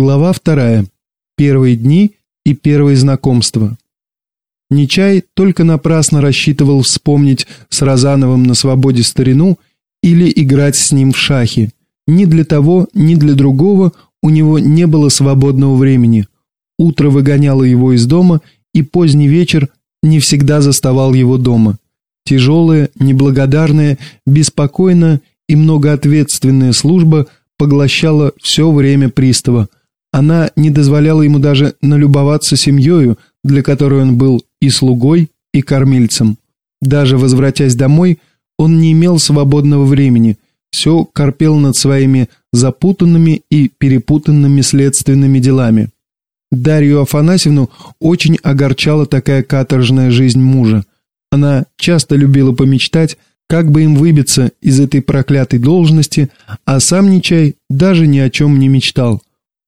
Глава вторая. Первые дни и первые знакомства. Нечай только напрасно рассчитывал вспомнить с Розановым на свободе старину или играть с ним в шахи. Ни для того, ни для другого у него не было свободного времени. Утро выгоняло его из дома, и поздний вечер не всегда заставал его дома. Тяжелая, неблагодарная, беспокойная и многоответственная служба поглощала все время пристава. Она не дозволяла ему даже налюбоваться семьёю, для которой он был и слугой, и кормильцем. Даже возвратясь домой, он не имел свободного времени, все корпел над своими запутанными и перепутанными следственными делами. Дарью Афанасьевну очень огорчала такая каторжная жизнь мужа. Она часто любила помечтать, как бы им выбиться из этой проклятой должности, а сам Нечай даже ни о чем не мечтал.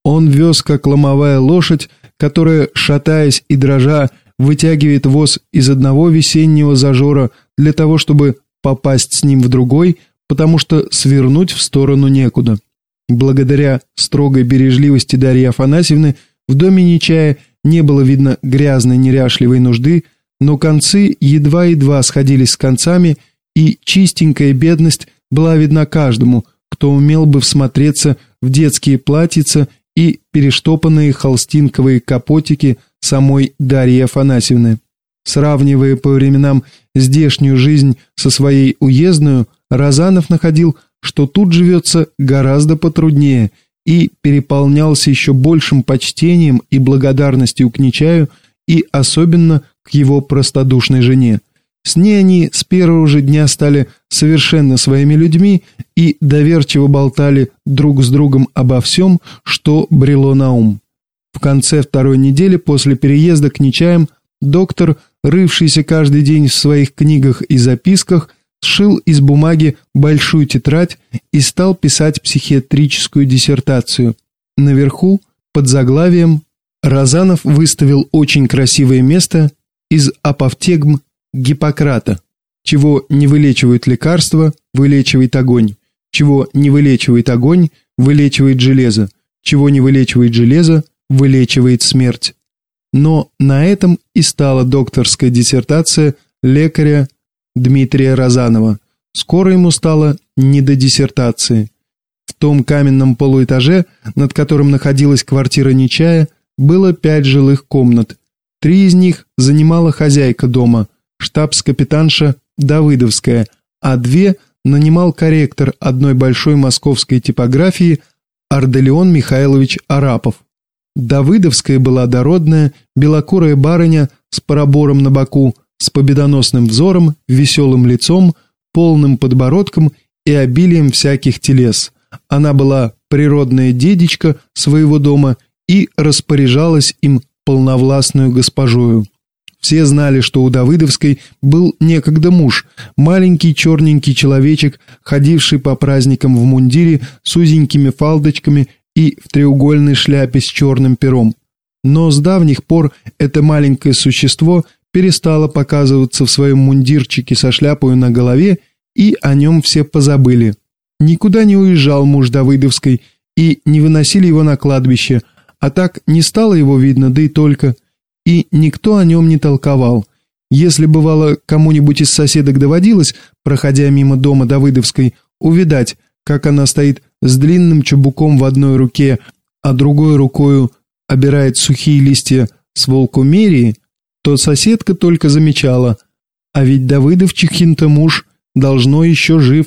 Он вез, как ломовая лошадь, которая, шатаясь и дрожа, вытягивает воз из одного весеннего зажора для того, чтобы попасть с ним в другой, потому что свернуть в сторону некуда. Благодаря строгой бережливости Дарьи Афанасьевны в доме Нечая не было видно грязной неряшливой нужды, но концы едва-едва сходились с концами, и чистенькая бедность была видна каждому, кто умел бы всмотреться в детские платьица и перештопанные холстинковые капотики самой Дарьи Афанасьевны. Сравнивая по временам здешнюю жизнь со своей уездную, Розанов находил, что тут живется гораздо потруднее и переполнялся еще большим почтением и благодарностью к Нечаю и особенно к его простодушной жене. С ней они с первого же дня стали совершенно своими людьми и доверчиво болтали друг с другом обо всем, что брело на ум. В конце второй недели после переезда к Нечаям доктор, рывшийся каждый день в своих книгах и записках, сшил из бумаги большую тетрадь и стал писать психиатрическую диссертацию. Наверху, под заглавием, Разанов выставил очень красивое место из апофтегм Гиппократа. Чего не вылечивают лекарства, вылечивает огонь. Чего не вылечивает огонь, вылечивает железо. Чего не вылечивает железо, вылечивает смерть. Но на этом и стала докторская диссертация лекаря Дмитрия Розанова. Скоро ему стало не до диссертации. В том каменном полуэтаже, над которым находилась квартира Нечая, было пять жилых комнат. Три из них занимала хозяйка дома – штабс-капитанша Давыдовская, а две нанимал корректор одной большой московской типографии Арделеон Михайлович Арапов. Давыдовская была дородная, белокурая барыня с парабором на боку, с победоносным взором, веселым лицом, полным подбородком и обилием всяких телес. Она была природная дедичка своего дома и распоряжалась им полновластную госпожою. Все знали, что у Давыдовской был некогда муж, маленький черненький человечек, ходивший по праздникам в мундире с узенькими фалдочками и в треугольной шляпе с черным пером. Но с давних пор это маленькое существо перестало показываться в своем мундирчике со шляпой на голове, и о нем все позабыли. Никуда не уезжал муж Давыдовской, и не выносили его на кладбище, а так не стало его видно, да и только – и никто о нем не толковал. Если бывало кому-нибудь из соседок доводилось, проходя мимо дома Давыдовской, увидать, как она стоит с длинным чубуком в одной руке, а другой рукою обирает сухие листья с волкумерии, то соседка только замечала, а ведь Давыдовчихин-то муж должно еще жив.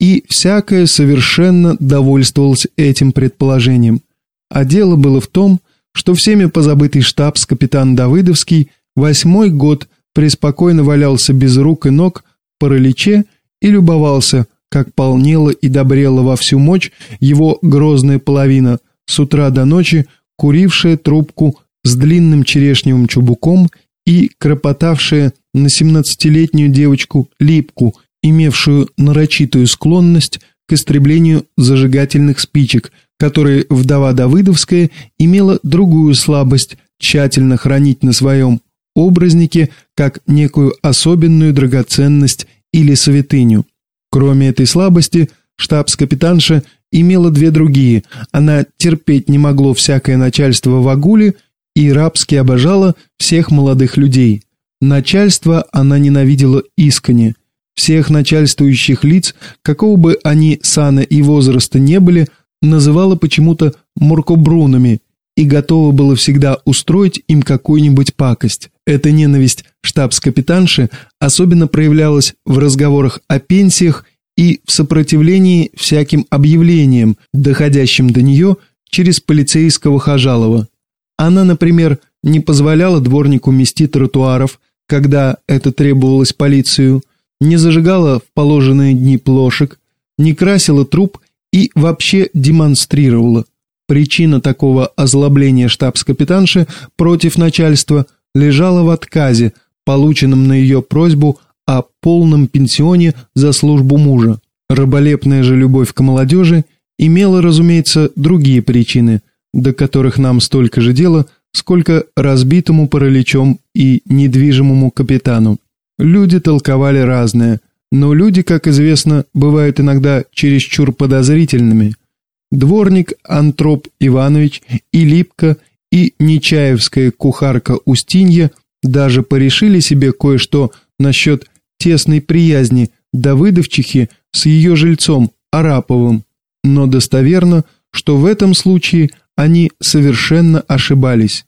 И всякое совершенно довольствовалось этим предположением. А дело было в том, что всеми позабытый штабс-капитан Давыдовский восьмой год преспокойно валялся без рук и ног в параличе и любовался, как полнела и добрела во всю мощь его грозная половина, с утра до ночи курившая трубку с длинным черешневым чубуком и кропотавшая на семнадцатилетнюю девочку Липку, имевшую нарочитую склонность к истреблению зажигательных спичек – которой вдова Давыдовская имела другую слабость тщательно хранить на своем образнике как некую особенную драгоценность или святыню. Кроме этой слабости, штабс-капитанша имела две другие. Она терпеть не могло всякое начальство в Агуле и рабски обожала всех молодых людей. Начальство она ненавидела искренне. Всех начальствующих лиц, какого бы они сана и возраста не были, называла почему-то муркобрунами и готова была всегда устроить им какую-нибудь пакость. Эта ненависть штабс-капитанши особенно проявлялась в разговорах о пенсиях и в сопротивлении всяким объявлениям, доходящим до нее через полицейского Хажалова. Она, например, не позволяла дворнику мести тротуаров, когда это требовалось полицию, не зажигала в положенные дни плошек, не красила труп и вообще демонстрировала. Причина такого озлобления штабс-капитанши против начальства лежала в отказе, полученном на ее просьбу о полном пенсионе за службу мужа. Раболепная же любовь к молодежи имела, разумеется, другие причины, до которых нам столько же дела, сколько разбитому параличом и недвижимому капитану. Люди толковали разное, но люди, как известно, бывают иногда чересчур подозрительными. Дворник Антроп Иванович и Липка и Нечаевская кухарка Устинья даже порешили себе кое-что насчет тесной приязни Давыдовчихи с ее жильцом Араповым, но достоверно, что в этом случае они совершенно ошибались.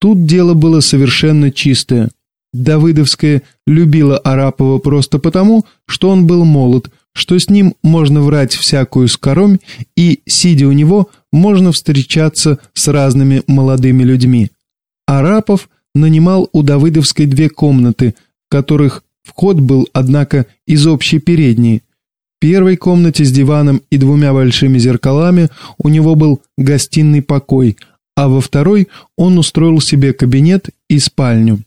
Тут дело было совершенно чистое. Давыдовская любила Арапова просто потому, что он был молод, что с ним можно врать всякую скоромь и, сидя у него, можно встречаться с разными молодыми людьми. Арапов нанимал у Давыдовской две комнаты, в которых Вход был, однако, из общей передней. В первой комнате с диваном и двумя большими зеркалами у него был гостиный покой, а во второй он устроил себе кабинет и спальню.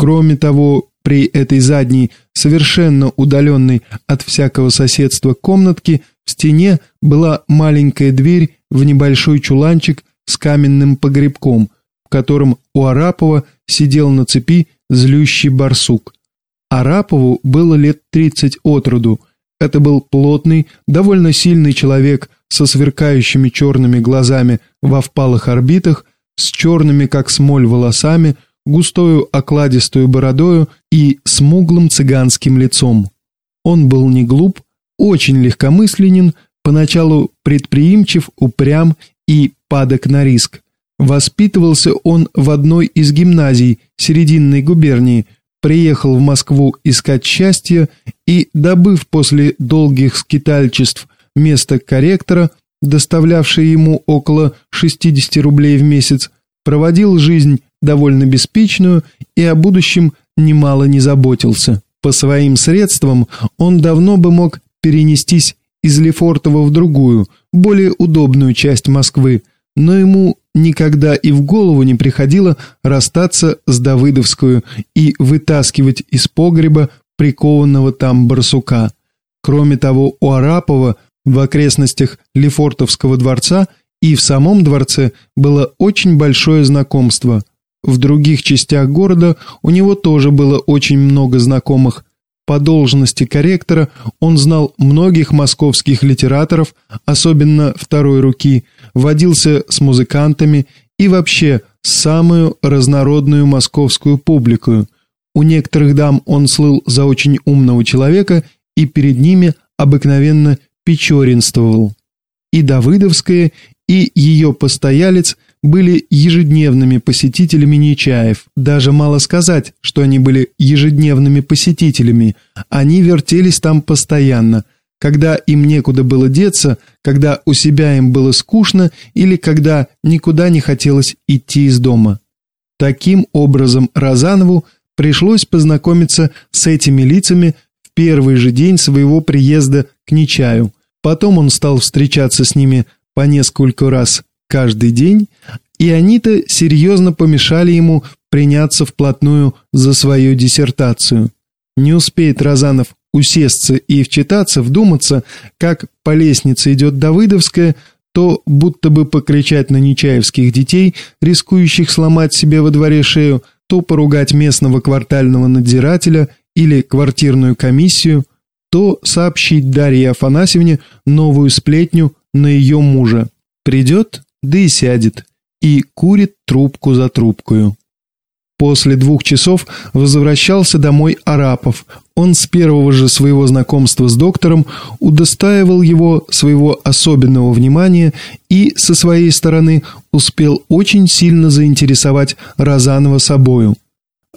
Кроме того, при этой задней, совершенно удаленной от всякого соседства комнатке, в стене была маленькая дверь в небольшой чуланчик с каменным погребком, в котором у Арапова сидел на цепи злющий барсук. Арапову было лет 30 от роду. Это был плотный, довольно сильный человек со сверкающими черными глазами во впалых орбитах, с черными, как смоль, волосами, густою окладистую бородою и смуглым цыганским лицом. Он был не глуп, очень легкомысленен, поначалу предприимчив, упрям и падок на риск. Воспитывался он в одной из гимназий Серединной губернии – приехал в Москву искать счастья и, добыв после долгих скитальчеств место корректора, доставлявшее ему около 60 рублей в месяц, проводил жизнь довольно беспечную и о будущем немало не заботился. По своим средствам он давно бы мог перенестись из Лефортово в другую, более удобную часть Москвы, но ему никогда и в голову не приходило расстаться с Давыдовскую и вытаскивать из погреба прикованного там барсука. Кроме того, у Арапова в окрестностях Лефортовского дворца и в самом дворце было очень большое знакомство. В других частях города у него тоже было очень много знакомых, по должности корректора он знал многих московских литераторов, особенно второй руки, водился с музыкантами и вообще самую разнородную московскую публику. У некоторых дам он слыл за очень умного человека и перед ними обыкновенно печоринствовал. И Давыдовская, и ее постоялец – были ежедневными посетителями Нечаев. Даже мало сказать, что они были ежедневными посетителями. Они вертелись там постоянно, когда им некуда было деться, когда у себя им было скучно или когда никуда не хотелось идти из дома. Таким образом, Розанову пришлось познакомиться с этими лицами в первый же день своего приезда к Нечаю. Потом он стал встречаться с ними по несколько раз каждый день, и они-то серьезно помешали ему приняться вплотную за свою диссертацию. Не успеет Розанов усесться и вчитаться, вдуматься, как по лестнице идет Давыдовская, то будто бы покричать на нечаевских детей, рискующих сломать себе во дворе шею, то поругать местного квартального надзирателя или квартирную комиссию, то сообщить Дарье Афанасьевне новую сплетню на ее мужа. Придет, да и сядет, и курит трубку за трубкою. После двух часов возвращался домой Арапов. Он с первого же своего знакомства с доктором удостаивал его своего особенного внимания и, со своей стороны, успел очень сильно заинтересовать Розанова собою.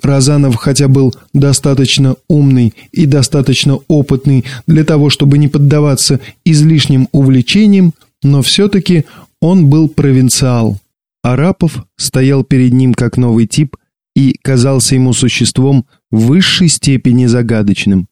Разанов, хотя был достаточно умный и достаточно опытный для того, чтобы не поддаваться излишним увлечениям, но все-таки он был провинциал. Арапов стоял перед ним как новый тип – и казался ему существом в высшей степени загадочным.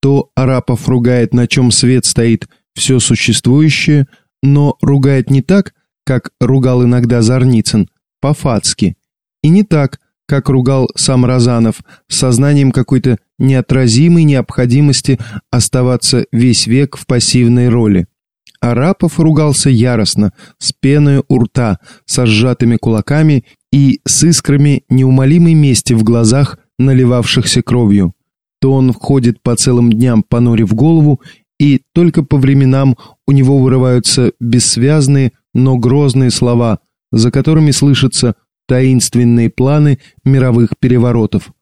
То Арапов ругает, на чем свет стоит все существующее, но ругает не так, как ругал иногда Зарницын, по-фацки, и не так, как ругал сам Розанов, с сознанием какой-то неотразимой необходимости оставаться весь век в пассивной роли. Арапов ругался яростно, с пеной у рта, со сжатыми кулаками и с искрами неумолимой мести в глазах, наливавшихся кровью. То он входит по целым дням, понурив голову, и только по временам у него вырываются бессвязные, но грозные слова, за которыми слышатся таинственные планы мировых переворотов.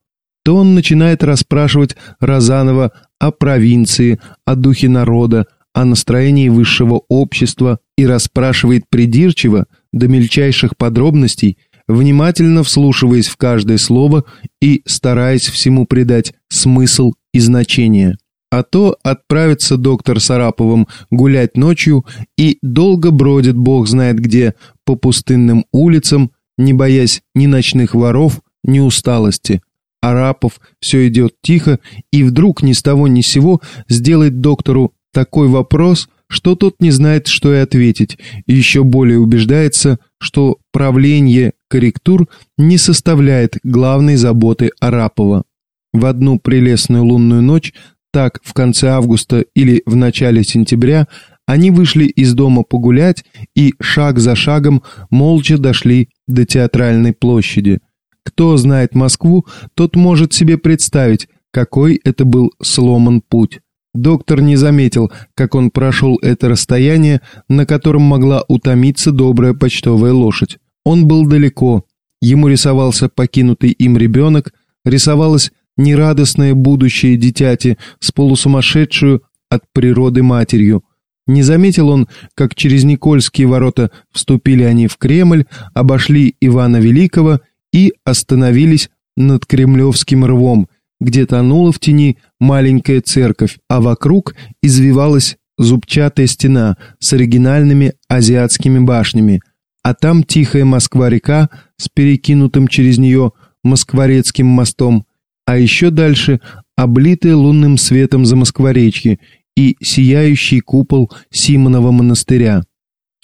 То он начинает расспрашивать Розанова о провинции, о духе народа, о настроении высшего общества и расспрашивает придирчиво, до мельчайших подробностей, внимательно вслушиваясь в каждое слово и стараясь всему придать смысл и значение. А то отправится доктор Сараповым гулять ночью и долго бродит бог знает где по пустынным улицам, не боясь ни ночных воров, ни усталости. Арапов все идет тихо и вдруг ни с того ни с сего сделает доктору такой вопрос, что тот не знает, что и ответить, и еще более убеждается, что правление корректур не составляет главной заботы Арапова. В одну прелестную лунную ночь, так в конце августа или в начале сентября, они вышли из дома погулять и шаг за шагом молча дошли до театральной площади. Кто знает Москву, тот может себе представить, какой это был сломан путь. Доктор не заметил, как он прошел это расстояние, на котором могла утомиться добрая почтовая лошадь. Он был далеко. Ему рисовался покинутый им ребенок, рисовалось нерадостное будущее дитяти с полусумасшедшую от природы матерью. Не заметил он, как через Никольские ворота вступили они в Кремль, обошли Ивана Великого и остановились над Кремлевским рвом, где тонула в тени маленькая церковь, а вокруг извивалась зубчатая стена с оригинальными азиатскими башнями, а там тихая Москва-река с перекинутым через нее Москворецким мостом, а еще дальше облитая лунным светом за Москворечье и сияющий купол Симонова монастыря.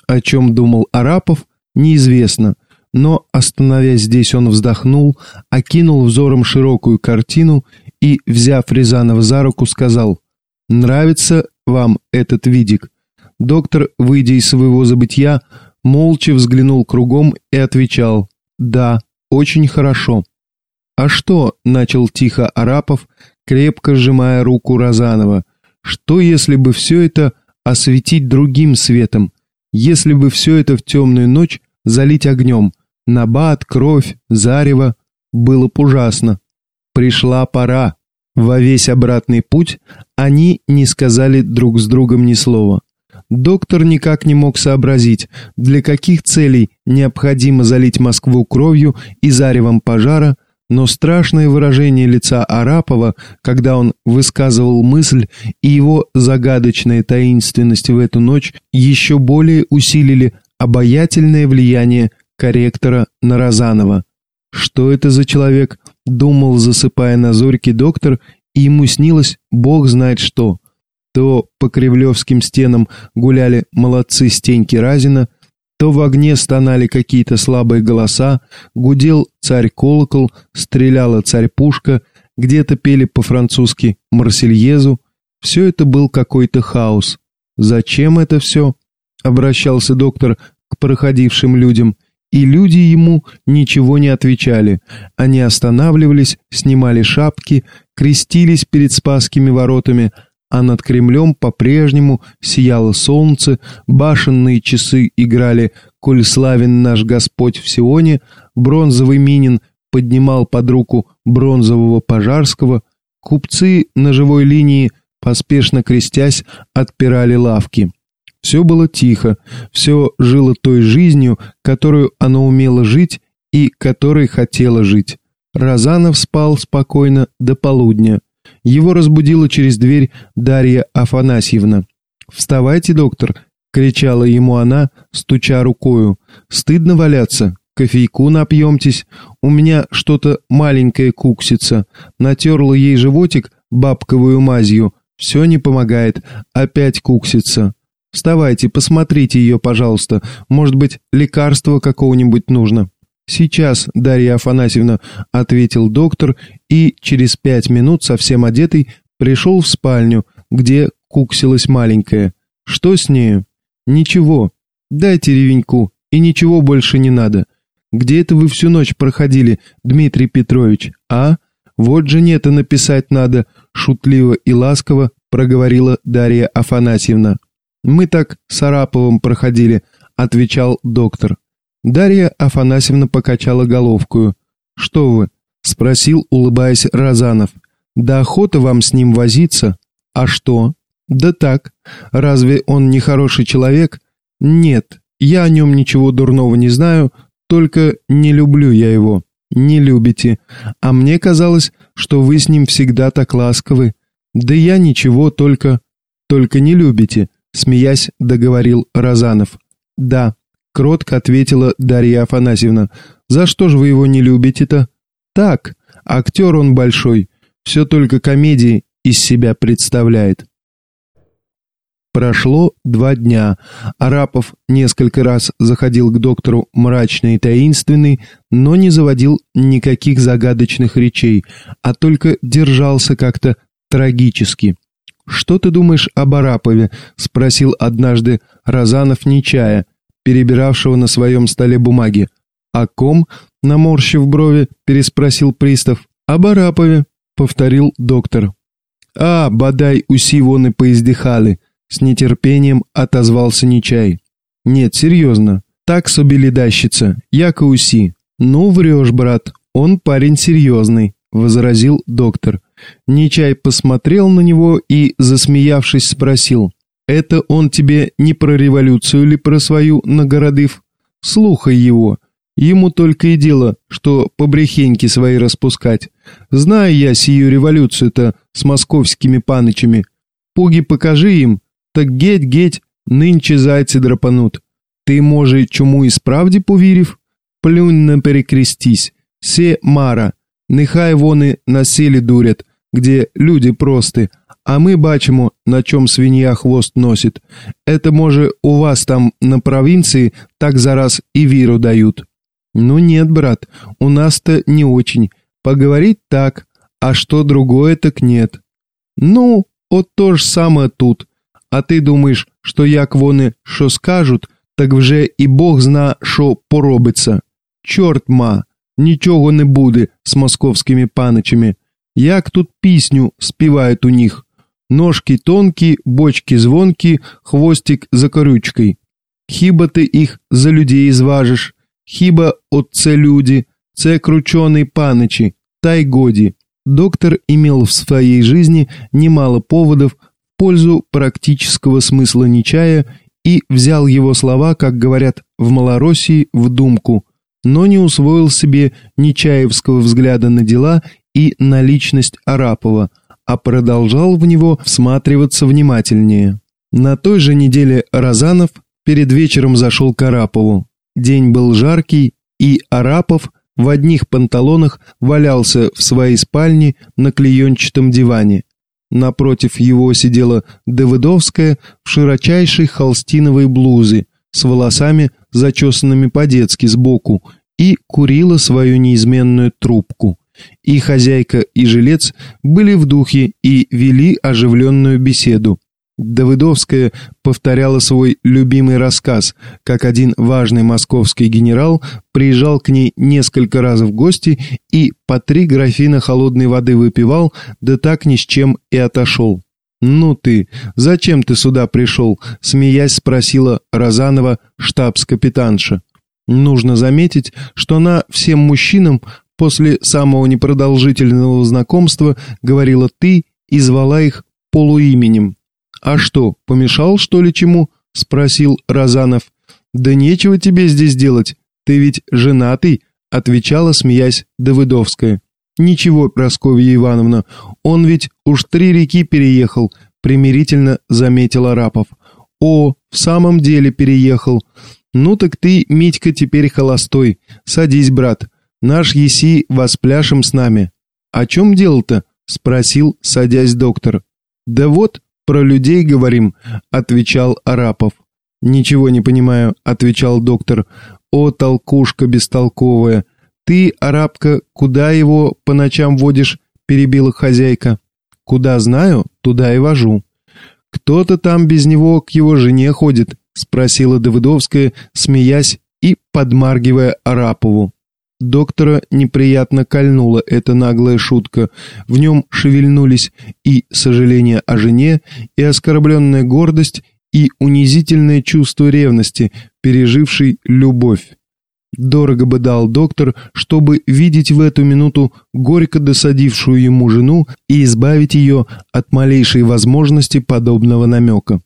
О чем думал Арапов, неизвестно, но, остановясь здесь, он вздохнул, окинул взором широкую картину и, взяв Рязанова за руку, сказал «Нравится вам этот видик?» Доктор, выйдя из своего забытья, молча взглянул кругом и отвечал «Да, очень хорошо». «А что?» — начал тихо Арапов, крепко сжимая руку Розанова. «Что, если бы все это осветить другим светом? Если бы все это в темную ночь залить огнем?» Набат, кровь, зарево. Было ужасно. Пришла пора. Во весь обратный путь они не сказали друг с другом ни слова. Доктор никак не мог сообразить, для каких целей необходимо залить Москву кровью и заревом пожара, но страшное выражение лица Арапова, когда он высказывал мысль, и его загадочная таинственность в эту ночь еще более усилили обаятельное влияние корректора Нарозанова. Что это за человек, думал, засыпая на зорьке доктор, и ему снилось бог знает что. То по кривлевским стенам гуляли молодцы Стеньки Разина, то в огне стонали какие-то слабые голоса, гудел царь-колокол, стреляла царь-пушка, где-то пели по-французски «Марсельезу». Все это был какой-то хаос. «Зачем это все?» — обращался доктор к проходившим людям и люди ему ничего не отвечали. Они останавливались, снимали шапки, крестились перед Спасскими воротами, а над Кремлем по-прежнему сияло солнце, башенные часы играли «Коль славен наш Господь в Сионе», бронзовый Минин поднимал под руку бронзового Пожарского, купцы на живой линии, поспешно крестясь, отпирали лавки. Все было тихо, все жило той жизнью, которую оно умело жить и которой хотело жить. Разанов спал спокойно до полудня. Его разбудила через дверь Дарья Афанасьевна. «Вставайте, доктор!» — кричала ему она, стуча рукою. «Стыдно валяться. Кофейку напьемтесь. У меня что-то маленькое куксится. Натерла ей животик бабковую мазью. Все не помогает. Опять куксится. Вставайте, посмотрите ее, пожалуйста. Может быть, лекарство какого-нибудь нужно». «Сейчас, Дарья Афанасьевна», — ответил доктор и через пять минут, совсем одетый, пришел в спальню, где куксилась маленькая. «Что с нею?» «Ничего. Дайте ревеньку, и ничего больше не надо. Где это вы всю ночь проходили, Дмитрий Петрович, а? Вот же нет, написать надо», — шутливо и ласково проговорила Дарья Афанасьевна. «Мы так с Араповым проходили», — отвечал доктор. Дарья Афанасьевна покачала головкую. «Что вы?» — спросил, улыбаясь Разанов. «Да охота вам с ним возиться. А что?» «Да так. Разве он не хороший человек?» «Нет, я о нем ничего дурного не знаю, только не люблю я его». «Не любите. А мне казалось, что вы с ним всегда так ласковы. Да я ничего, только... только не любите», смеясь, договорил Разанов. «Да, кротко ответила Дарья Афанасьевна. «За что же вы его не любите-то?» «Так, актер он большой, все только комедии из себя представляет». Прошло два дня. Арапов несколько раз заходил к доктору мрачный и таинственный, но не заводил никаких загадочных речей, а только держался как-то трагически. «Что ты думаешь об Арапове?» — спросил однажды Розанов Нечая, перебиравшего на своем столе бумаги. «О ком?» — наморщив брови, переспросил пристав. «О Барапове», — повторил доктор. «А, бодай уси вон и поиздыхали», — с нетерпением отозвался Нечай. «Нет, серьезно, так собі ледащица, яко уси». «Ну, врешь, брат, он парень серьезный», — возразил доктор. Нечай посмотрел на него и, засмеявшись, спросил. Это он тебе не про революцию или про свою нагородыв? Слухай его. Ему только и дело, что побрехеньки свои распускать. Знаю я сию революцию-то с московскими панычами. Пуги покажи им, так геть-геть, нынче зайцы драпанут. Ты, може, чому і справді повірив? Плюнь на перекрестись. Все мара. Нехай вони на селі дурять, Где люди просты, а мы бачимо, на чем свинья хвост носит. Это, може, у вас там на провинции так за раз и виру дают. Ну нет, брат, у нас-то не очень. Поговорить так, а что другое так нет. Ну, вот то же самое тут. А ты думаешь, что як вони що скажут, так вже і Бог зна, що поробиться. Чорт ма, нічого не буде з московськими паничами. Як тут пісню співають у них. Ножки тонкі, бочки звонкі, хвостик за корючкой. Хіба ти їх за людей зважиш? Хіба от це люди, це крученые панычи, та й годи. Доктор имел в своей жизни немало поводов в пользу практического смысла Нечая и взял его слова, как говорят в Малороссии, в думку, но не усвоил себе Нечаевского взгляда на дела и на личность Арапова – а продолжал в него всматриваться внимательнее. На той же неделе Розанов перед вечером зашел к Арапову. День был жаркий, и Арапов в одних панталонах валялся в своей спальне на клеенчатом диване. Напротив его сидела Давыдовская в широчайшей холстиновой блузе с волосами, зачесанными по-детски сбоку, и курила свою неизменную трубку. И хозяйка, и жилец были в духе и вели оживленную беседу. Давыдовская повторяла свой любимый рассказ, как один важный московский генерал приезжал к ней несколько раз в гости и по три графина холодной воды выпивал, да так ни с чем и отошел. «Ну ты, зачем ты сюда пришел?» — смеясь спросила Розанова штабс-капитанша. Нужно заметить, что она всем мужчинам после самого непродолжительного знакомства говорила «ты» и звала их полуименем. «А что, помешал, что ли, чему?» — спросил Розанов. «Да нечего тебе здесь делать, ты ведь женатый», — отвечала, смеясь, Давыдовская. «Ничего, Прасковья Ивановна, он ведь уж три реки переехал», — примирительно заметил Арапов. «О, в самом деле переехал. Ну так ты, Митька, теперь холостой. Садись, брат. Наш Еси воспляшем с нами». «О чем дело-то?» — спросил, садясь доктор. «Да вот, про людей говорим», — отвечал Арапов. «Ничего не понимаю», — отвечал доктор. «О, толкушка бестолковая! Ты, арабка, куда его по ночам водишь?» — перебила хозяйка. «Куда знаю, туда и вожу». «Кто-то там без него к его жене ходит», — спросила Давыдовская, смеясь и подмаргивая Арапову. Доктора неприятно кольнула эта наглая шутка. В нем шевельнулись и сожаление о жене, и оскорбленная гордость, и унизительное чувство ревности, пережившей любовь. Дорого бы дал доктор, чтобы видеть в эту минуту горько досадившую ему жену и избавить ее от малейшей возможности подобного намека.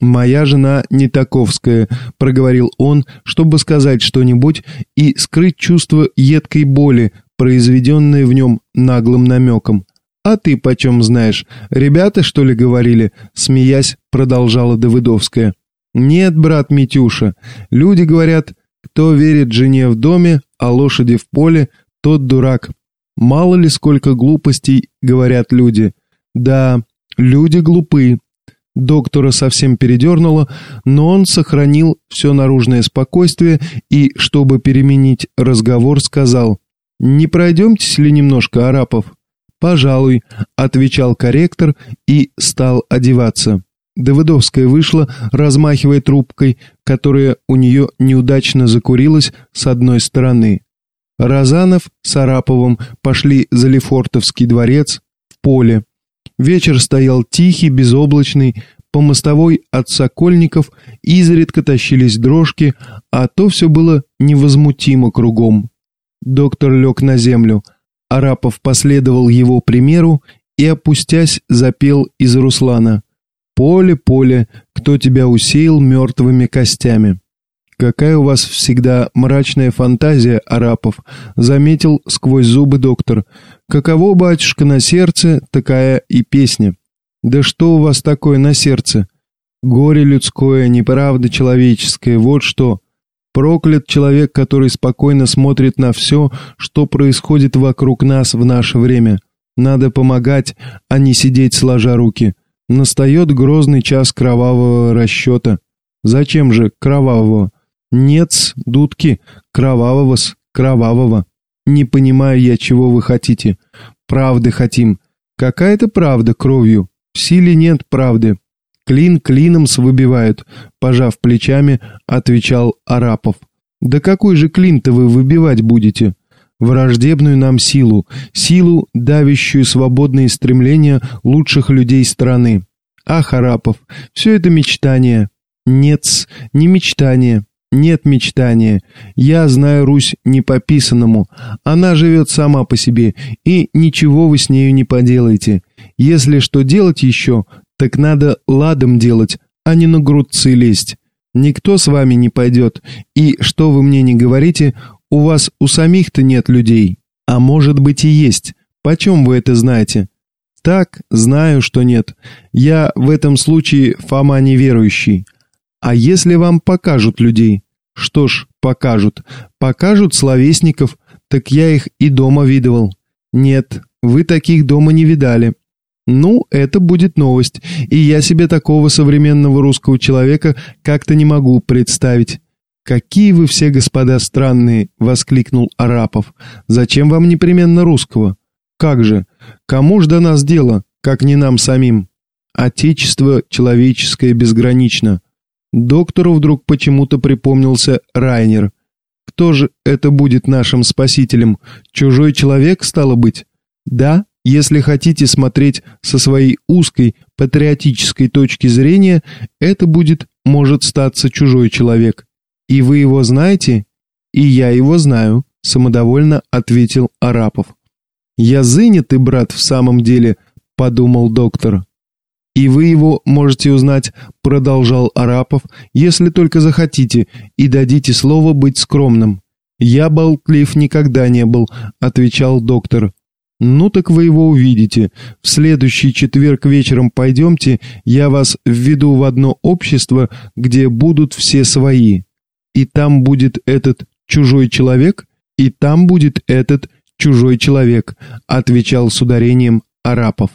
«Моя жена не таковская», — проговорил он, чтобы сказать что-нибудь и скрыть чувство едкой боли, произведенное в нем наглым намеком. «А ты почем знаешь? Ребята, что ли, говорили?» Смеясь, продолжала Давыдовская. «Нет, брат Митюша, люди говорят, кто верит жене в доме, а лошади в поле, тот дурак. Мало ли сколько глупостей, говорят люди. Да, люди глупы, Доктора совсем передернуло, но он сохранил все наружное спокойствие и, чтобы переменить разговор, сказал «Не пройдемтесь ли немножко, Арапов?» «Пожалуй», — отвечал корректор и стал одеваться. Давыдовская вышла, размахивая трубкой, которая у нее неудачно закурилась с одной стороны. Разанов с Араповым пошли за Лефортовский дворец в поле. Вечер стоял тихий, безоблачный, по мостовой от Сокольников изредка тащились дрожки, а то все было невозмутимо кругом. Доктор лег на землю. Арапов последовал его примеру и, опустясь, запел из Руслана «Поле, поле, кто тебя усеял мертвыми костями». «Какая у вас всегда мрачная фантазия, Арапов», — заметил сквозь зубы доктор. «Каково, батюшка, на сердце, такая и песня». «Да что у вас такое на сердце?» «Горе людское, неправда человеческая, вот что». Проклят человек, который спокойно смотрит на все, что происходит вокруг нас в наше время. Надо помогать, а не сидеть сложа руки. Настает грозный час кровавого расчета. Зачем же кровавого? Нет, дудки, кровавого-с, кровавого. Не понимаю я, чего вы хотите. Правды хотим. Какая-то правда кровью. В силе нет правды. Клин клином выбивают, пожав плечами, отвечал Арапов. Да какой же клин-то вы выбивать будете? Враждебную нам силу, силу, давящую свободные стремления лучших людей страны. Ах, Арапов, все это мечтание. Нет, не мечтание. Нет мечтания. Я знаю Русь не по писанному. Она живет сама по себе, и ничего вы с нею не поделаете. Если что делать еще, так надо ладом делать, а не на грудцы лезть. Никто с вами не пойдет, и, что вы мне не говорите, у вас у самих-то нет людей. А может быть и есть. Почем вы это знаете? Так, знаю, что нет. Я в этом случае Фома неверующий. А если вам покажут людей? Что ж, покажут. Покажут словесников, так я их и дома видывал. Нет, вы таких дома не видали. Ну, это будет новость, и я себе такого современного русского человека как-то не могу представить. «Какие вы все, господа, странные!» — воскликнул Арапов. «Зачем вам непременно русского? Как же? Кому ж до нас дело, как не нам самим? Отечество человеческое безгранично. Доктору вдруг почему-то припомнился Райнер. Кто же это будет нашим спасителем? Чужой человек, стало быть? Да, Если хотите смотреть со своей узкой патриотической точки зрения, это будет, может статься, чужой человек. И вы его знаете? И я его знаю, самодовольно ответил Арапов. Я занятый брат в самом деле, подумал доктор. И вы его можете узнать, продолжал Арапов, если только захотите и дадите слово быть скромным. Я болтлив никогда не был, отвечал доктор. Ну так вы его увидите. В следующий четверг вечером пойдемте, я вас введу в одно общество, где будут все свои. И там будет этот чужой человек, и там будет этот чужой человек, отвечал с ударением Арапов.